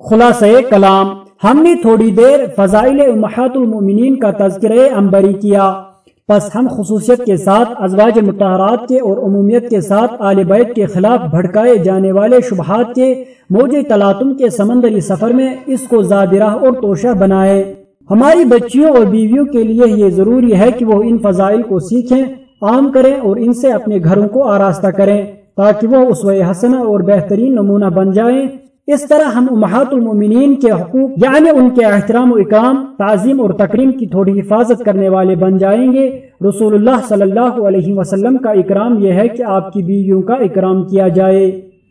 خلاصہ کلام، ہم نے تھوڑی دیر فضائل امہات المومنین کا تذکرہ امبری کیا۔ پس ہم خصوصیت کے ساتھ، ازواج متحرات کے اور عمومیت کے ساتھ آل بیت کے خلاف بھڑکائے جانے والے شبہات کے موج تلاتم کے سمندری سفر میں اس کو زادرہ اور توشہ بنائے۔ ہماری بچیوں اور بیویوں کے لیے یہ ضروری ہے کہ وہ ان فضائل کو سیکھیں، عام کریں اور ان سے اپنے گھروں کو آراستہ کریں تاکہ وہ اس حسنہ اور بہترین نمونہ بن جائیں۔ اس طرح ہم امہات المومنین کے حقوق یعنی ان کے احترام و اکرام، تعظیم اور تکریم کی تھوڑی حفاظت کرنے والے بن جائیں گے۔ رسول اللہ صلی اللہ علیہ وسلم کا اکرام یہ ہے کہ آپ کی بیویوں کا اکرام کیا جائے۔